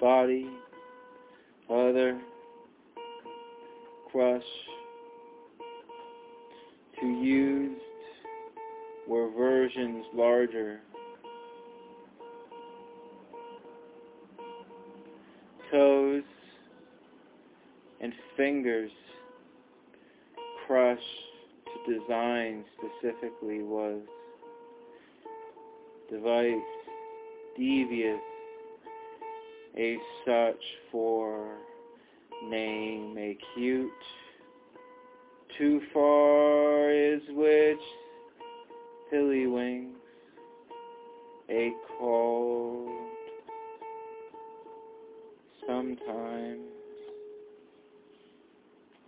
body, other, crush, to used were versions larger. Toes and fingers crushed to design specifically was device devious a such for name acute too far is which hilly wings a cold. Sometime